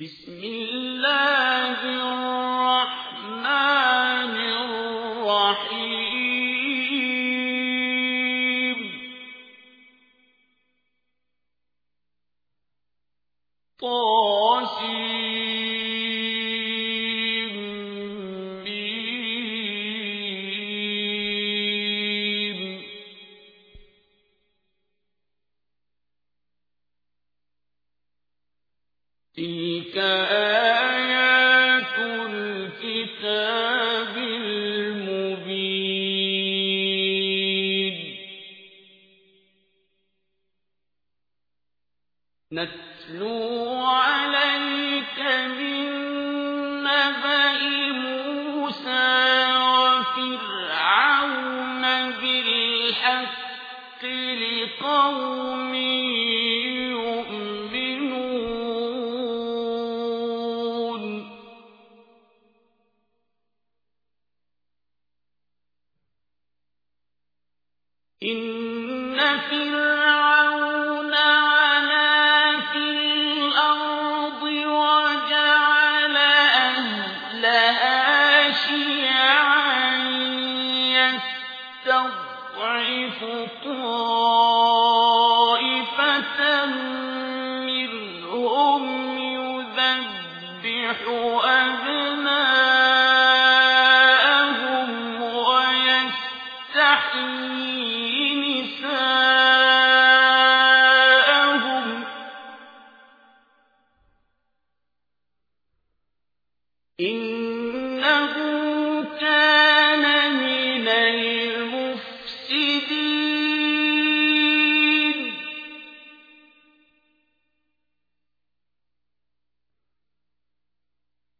بسم الله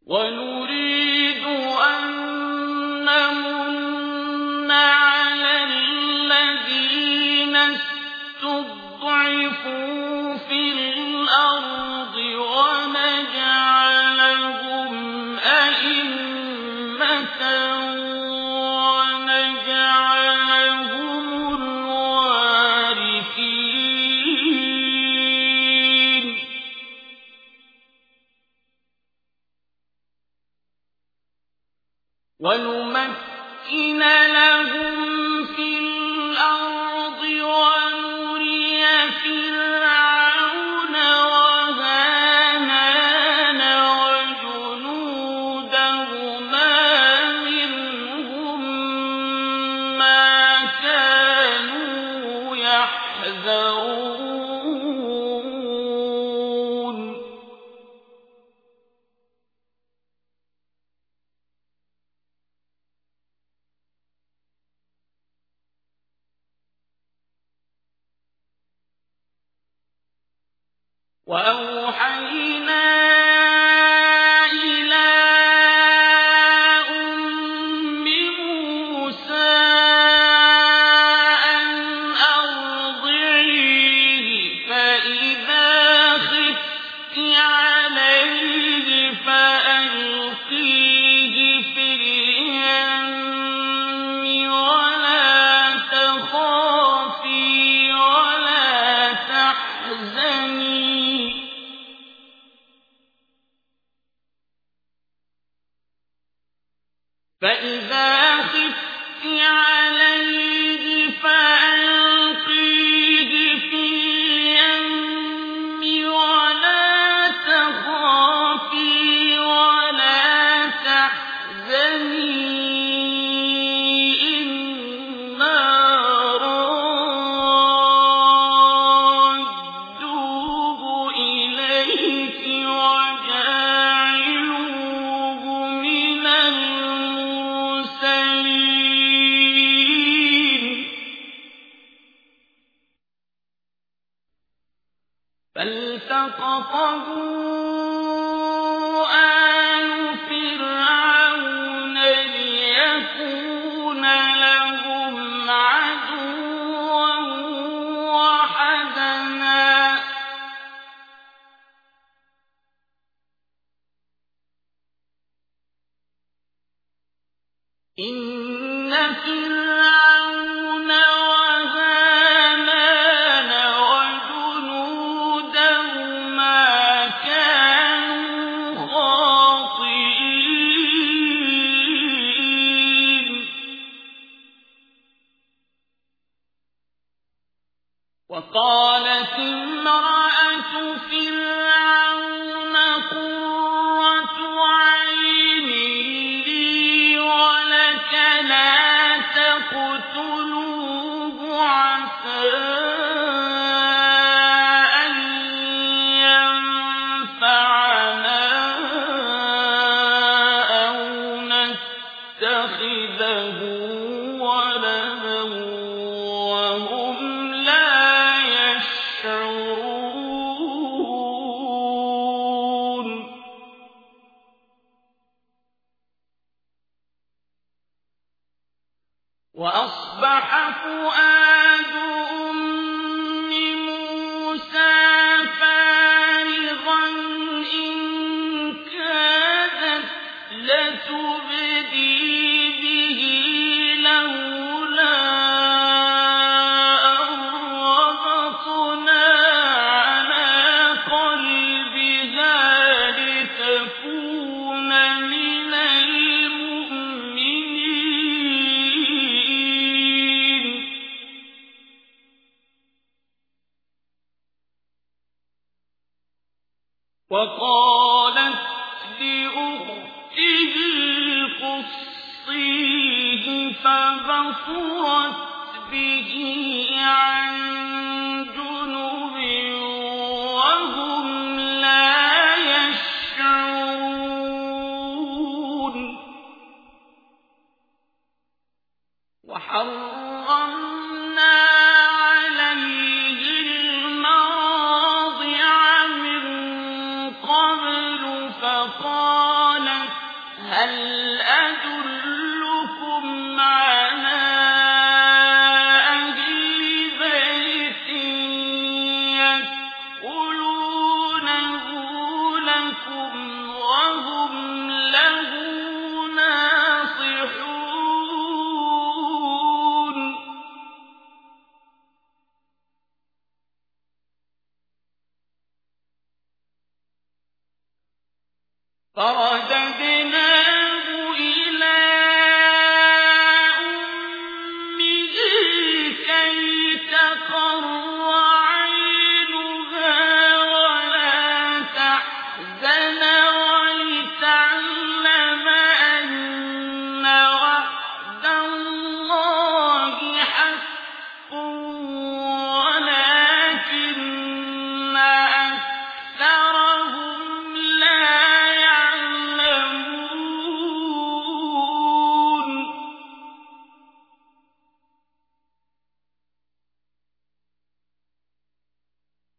ونريد تحزني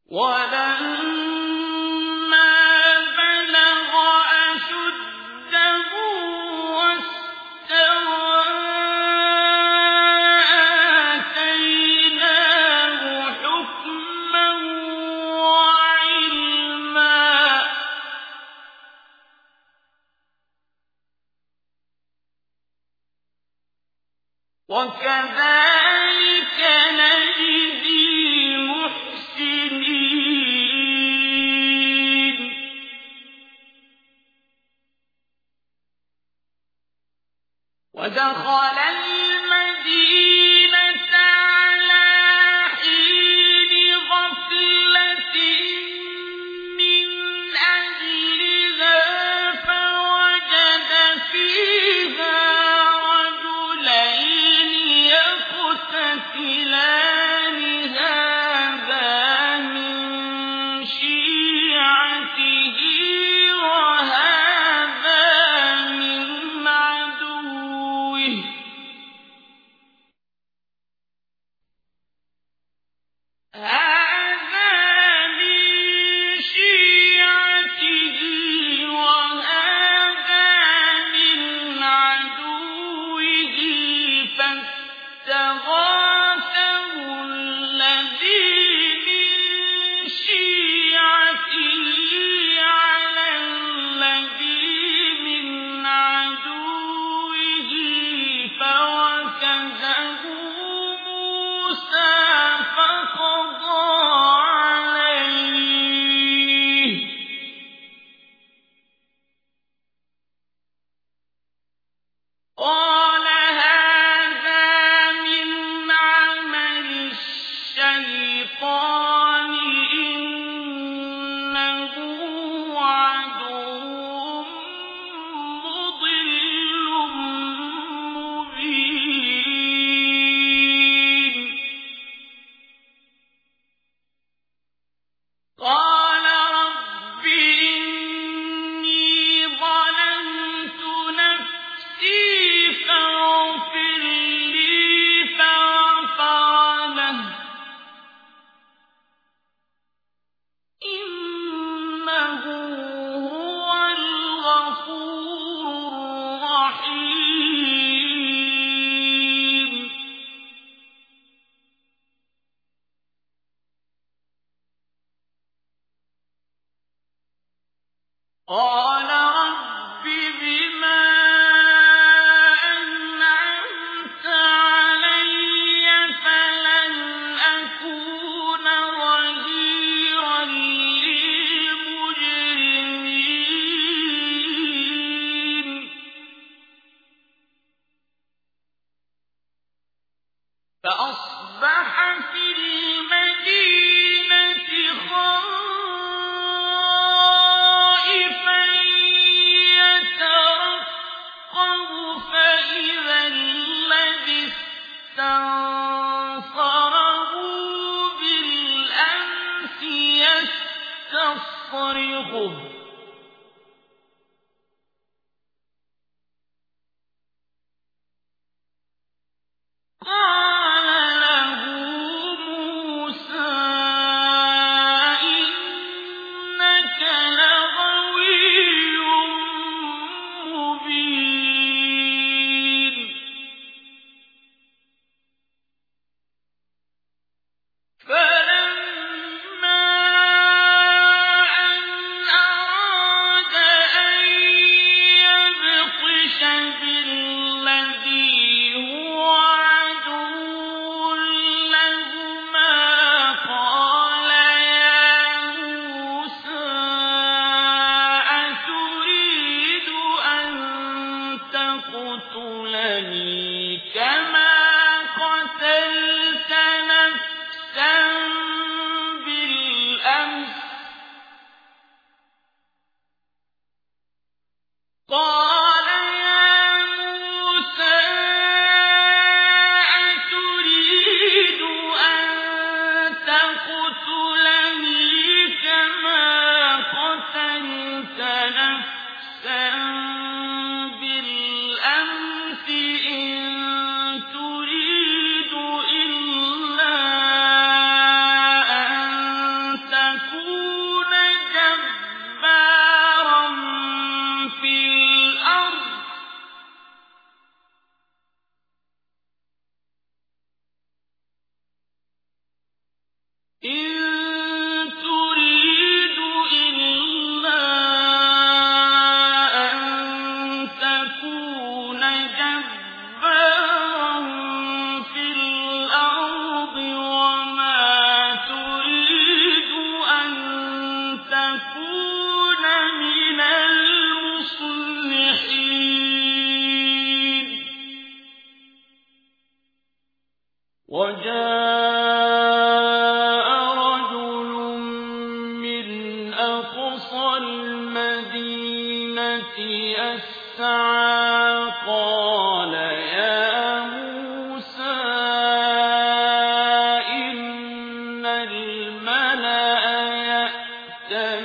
وَلَمَّا الشَّيْطَانِ ۖ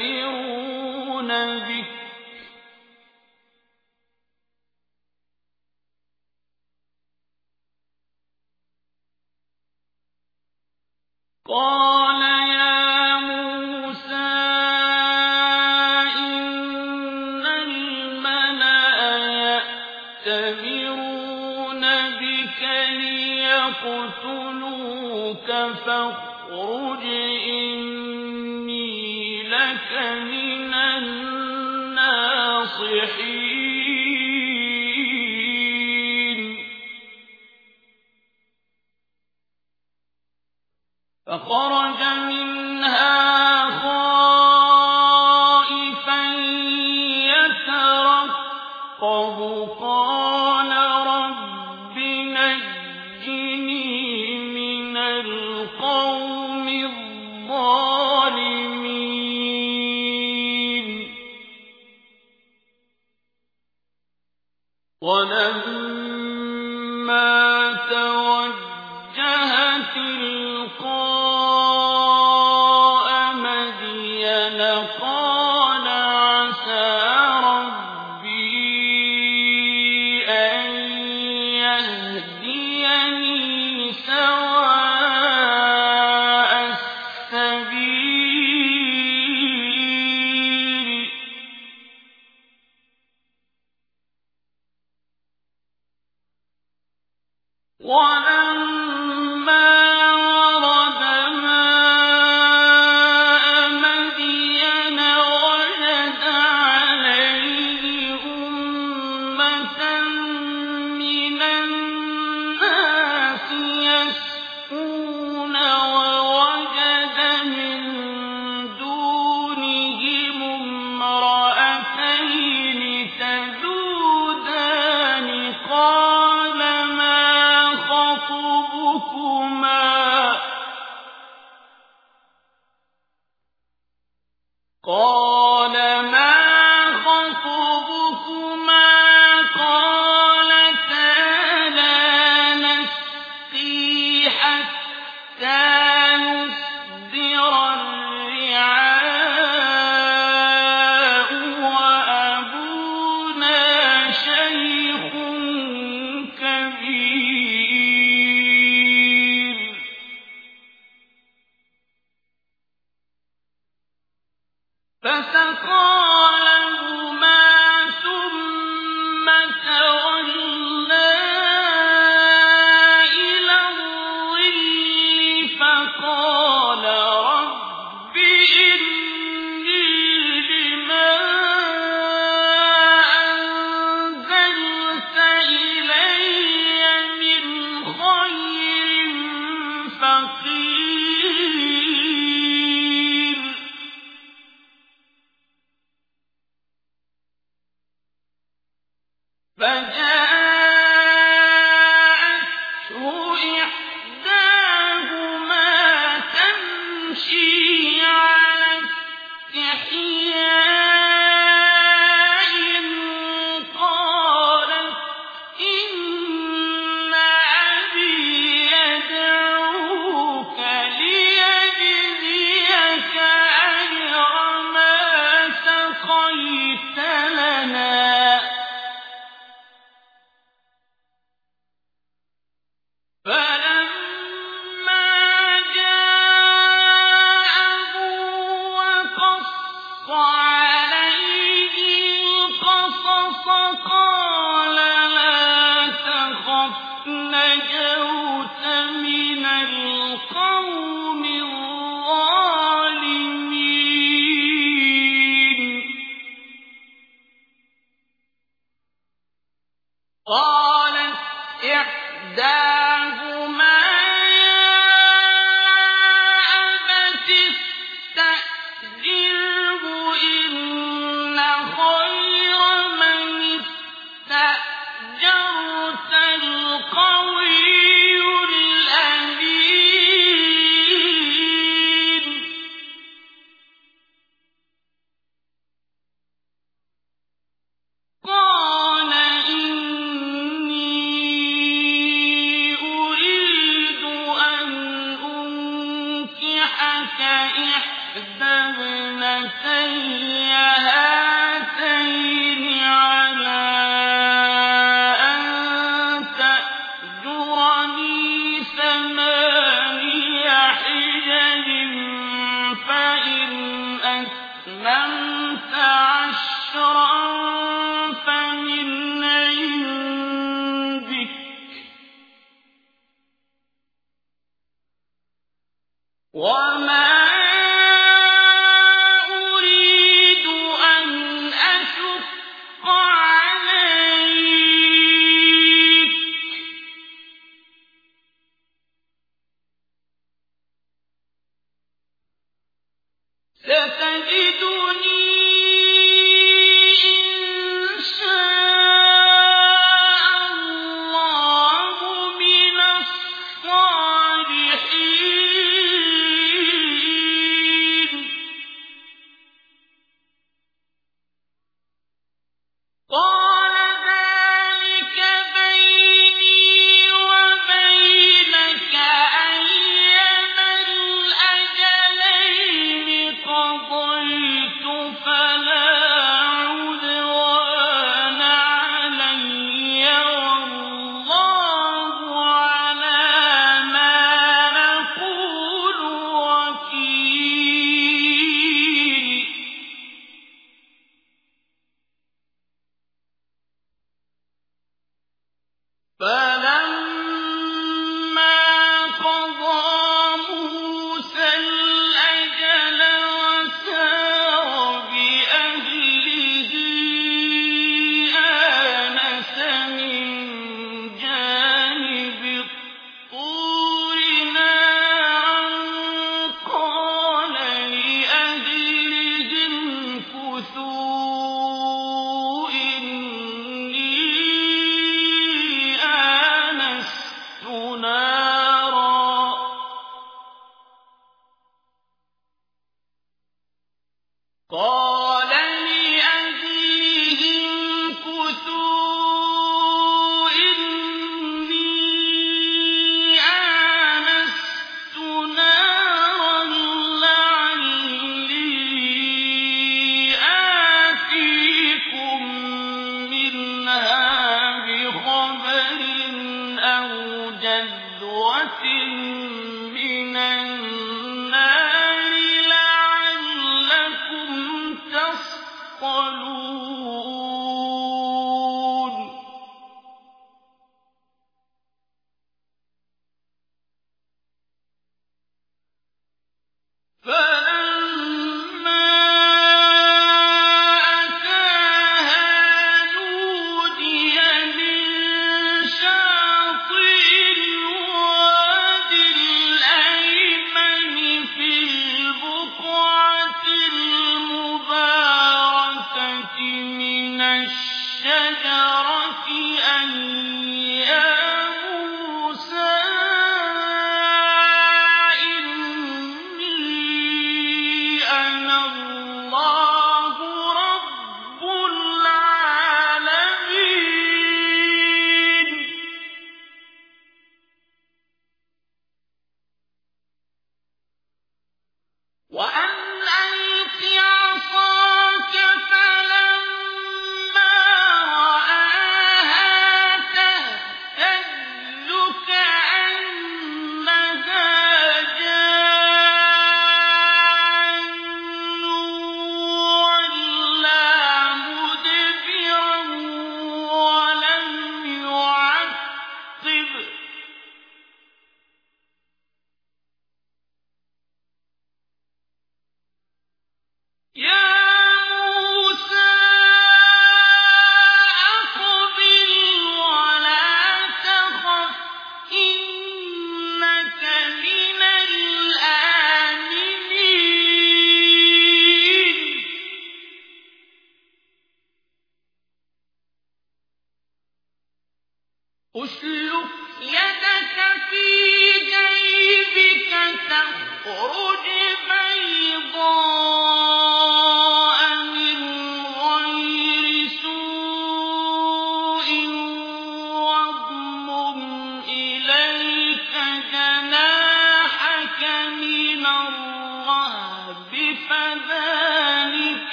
يأتمرون بك قال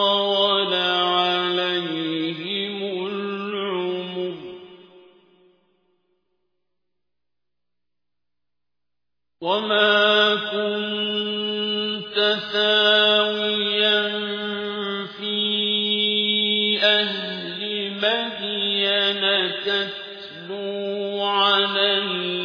طال عليهم العمر وما كنت ساويا في أهل مدين تتلو عليه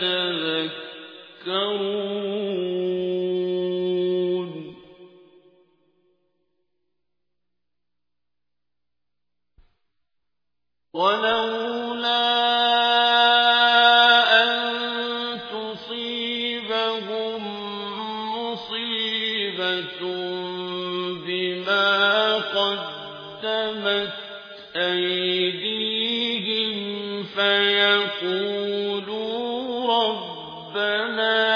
تذكرون ربنا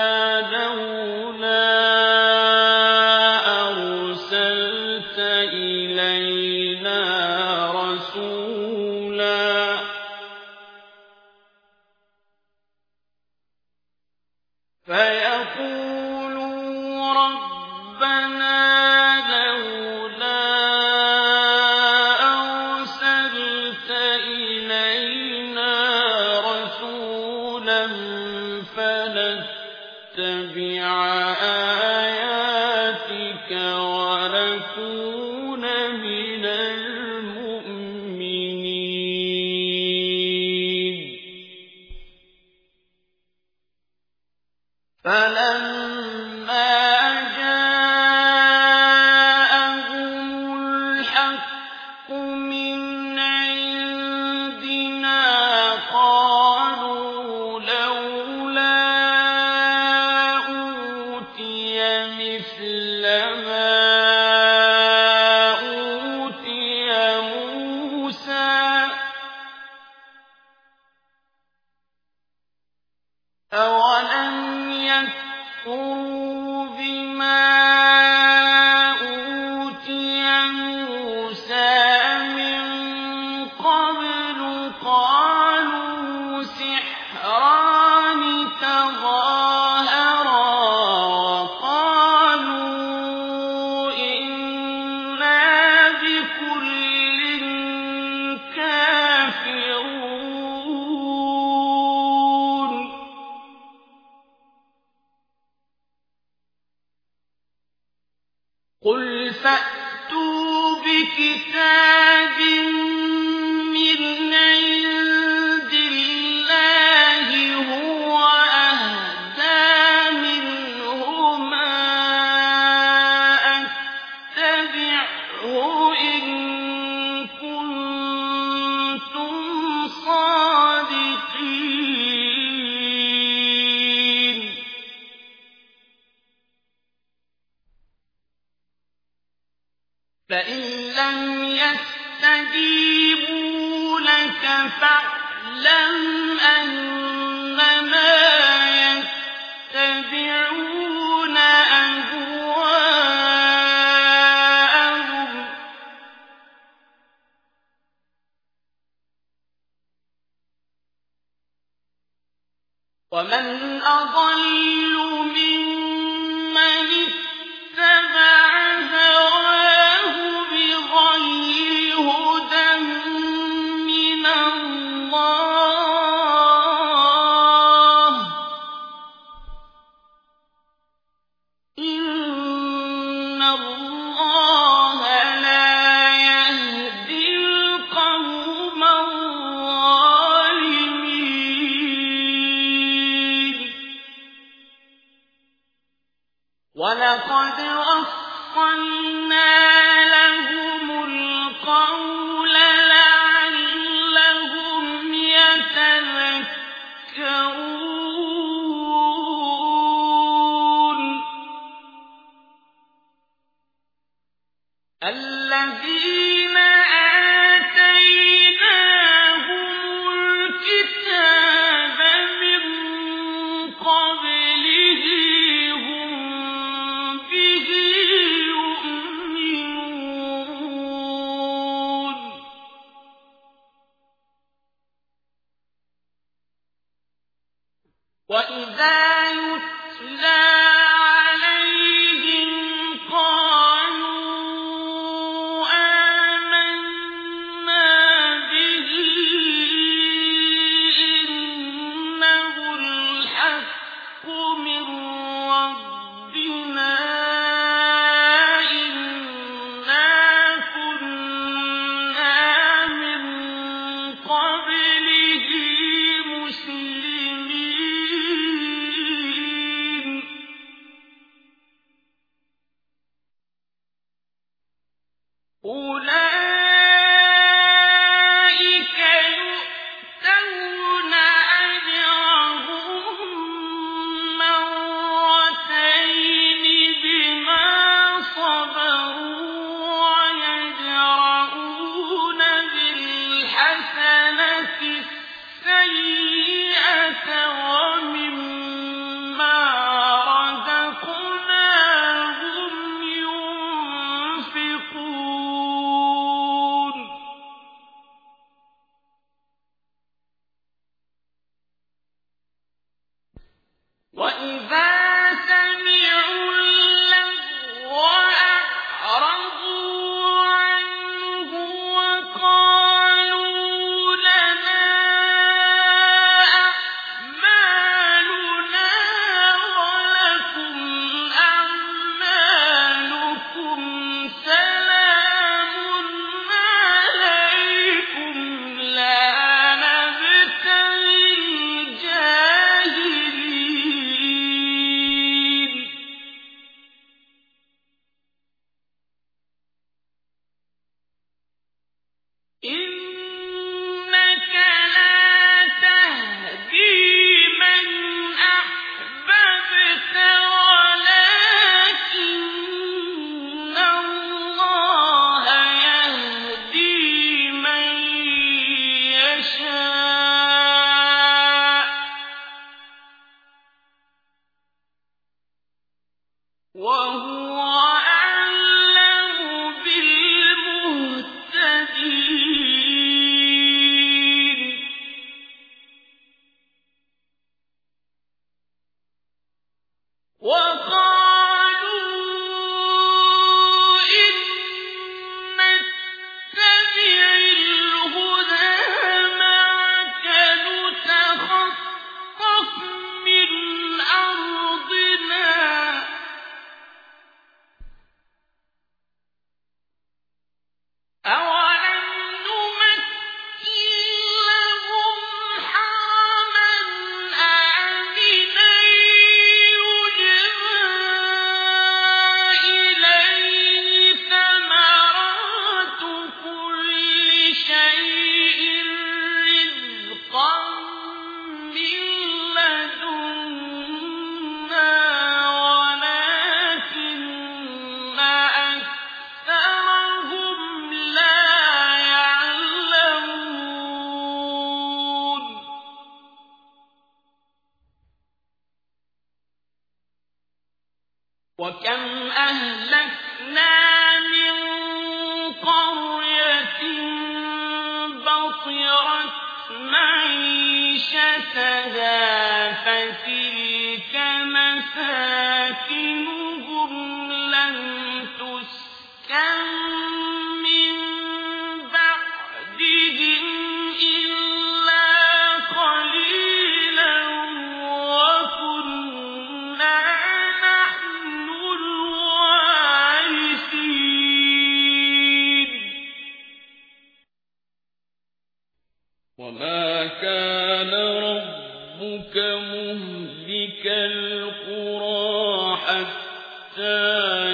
كان ربك مهلك القرى حتى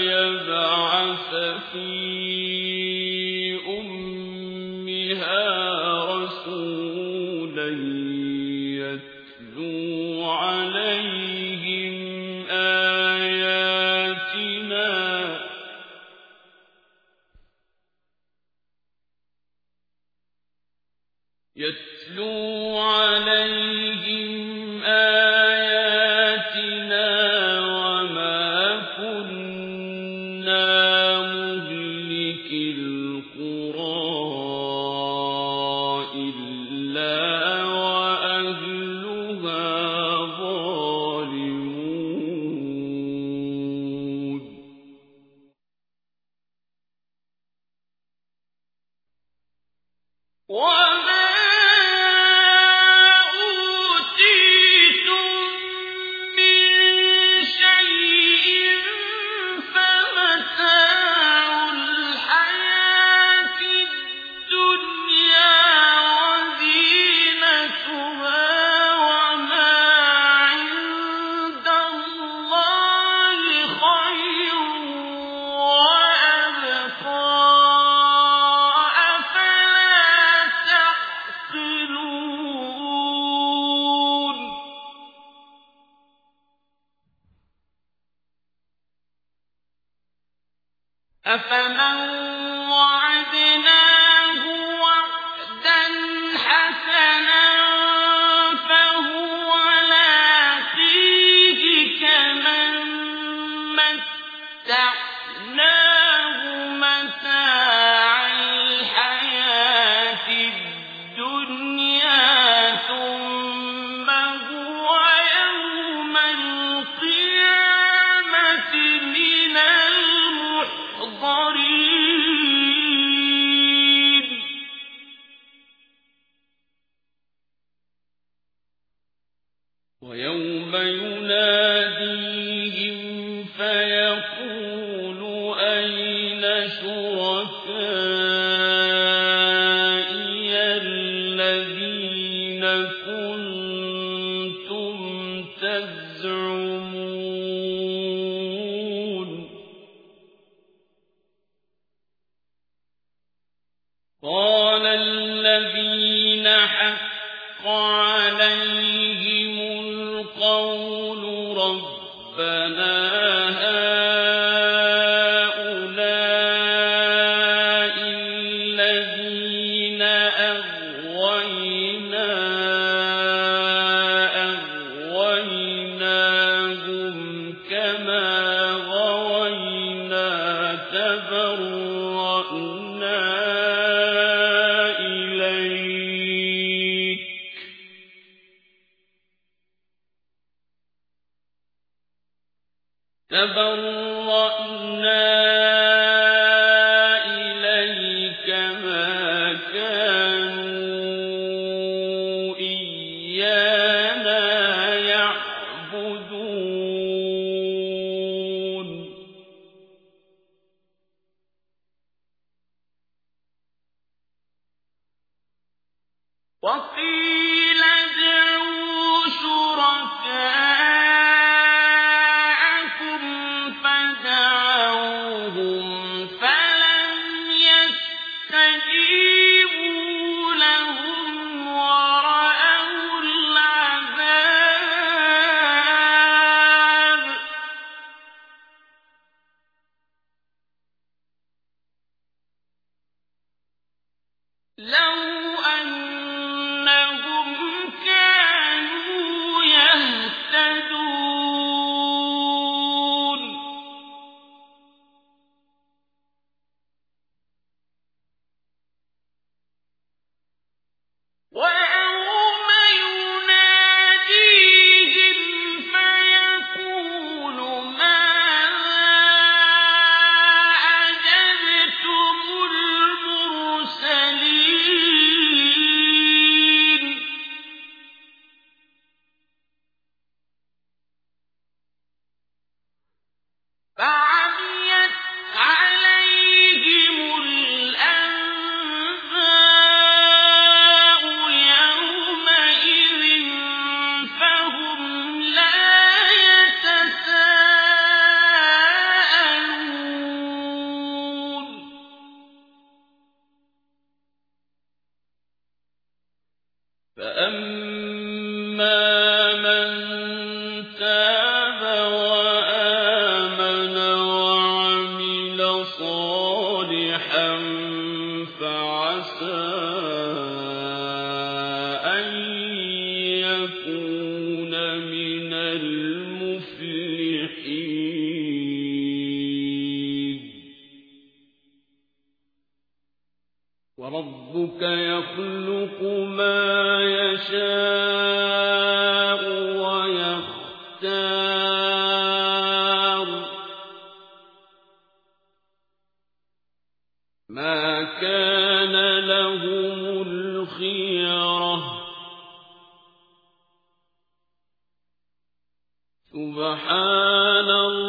يبعث فيه سبحان الله.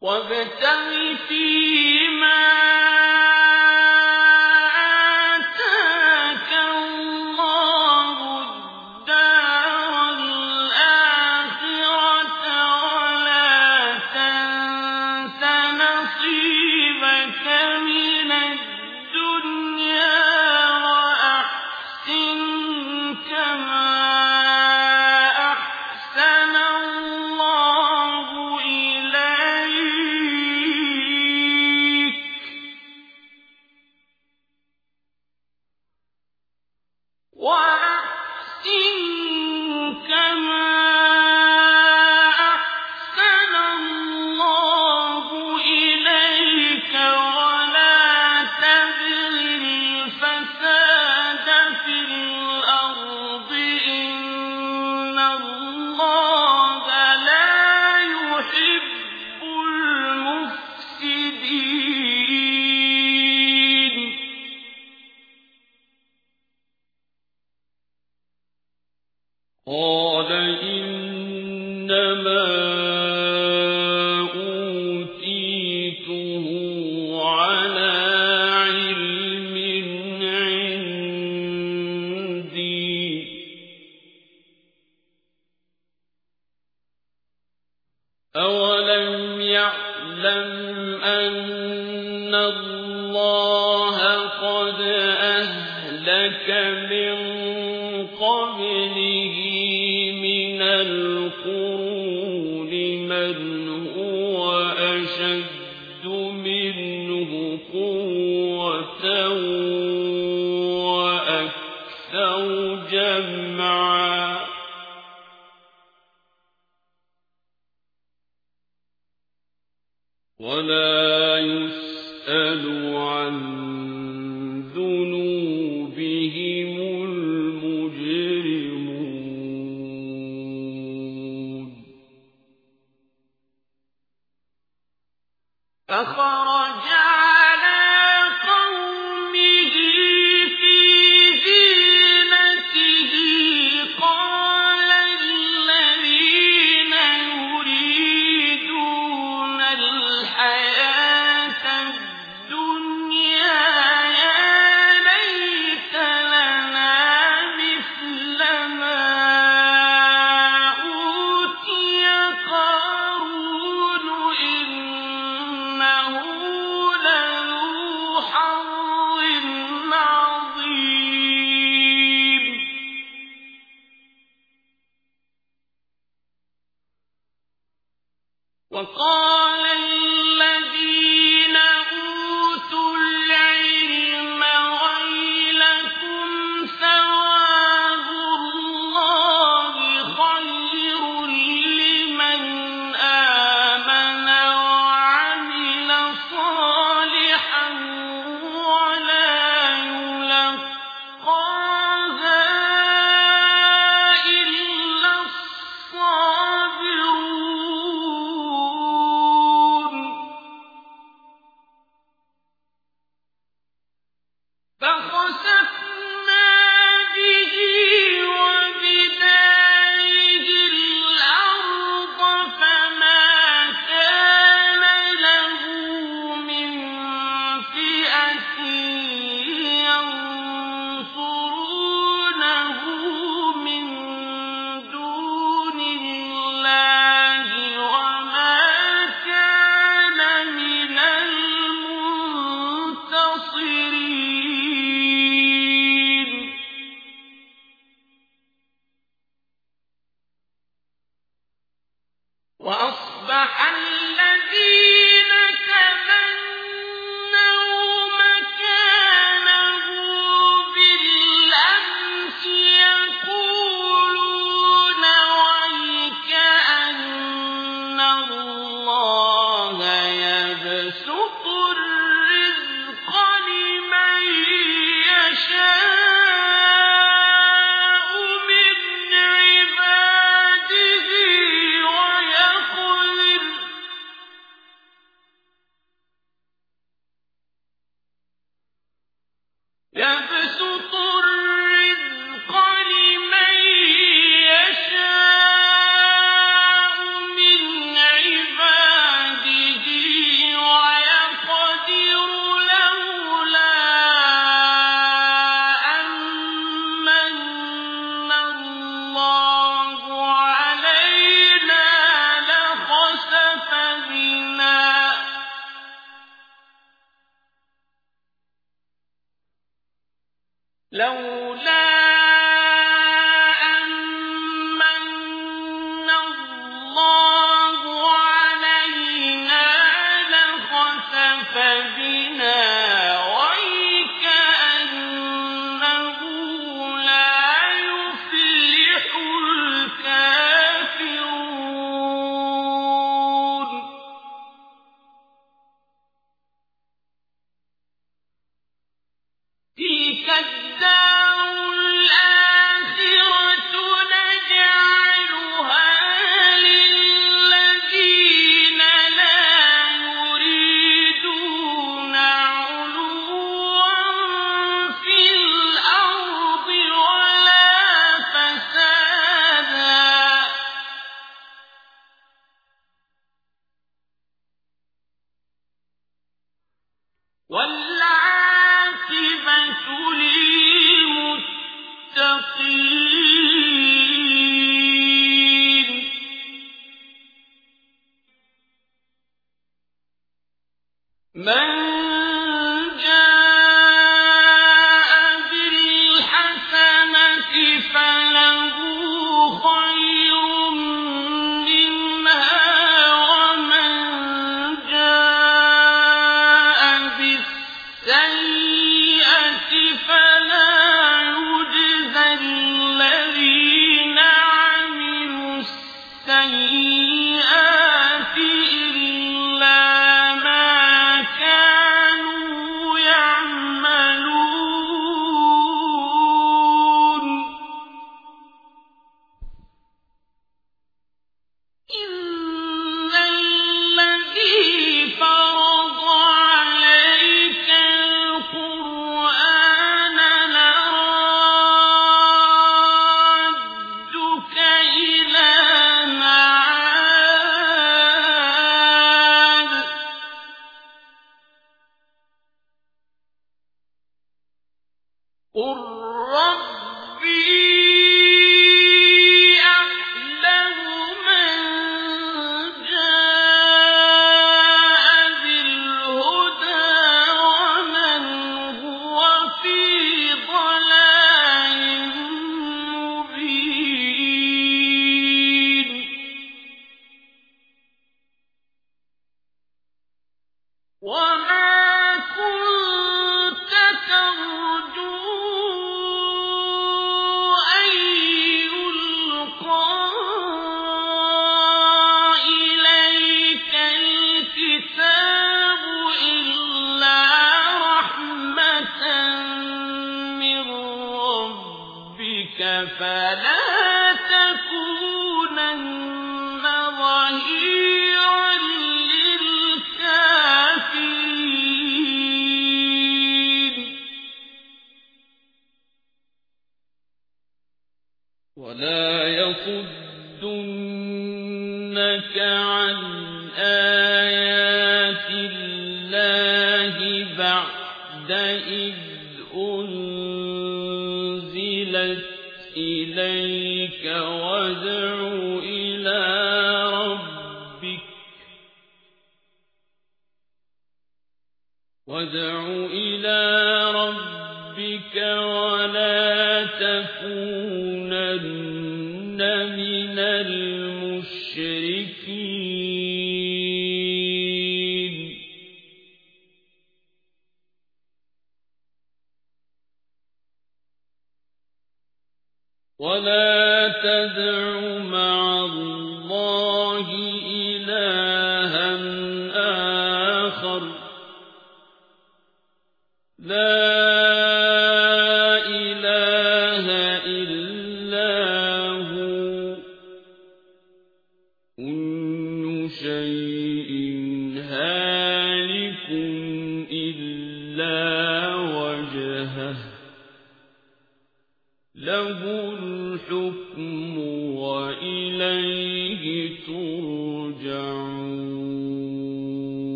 وابتغ فيما تِلْكَ الدَّارُ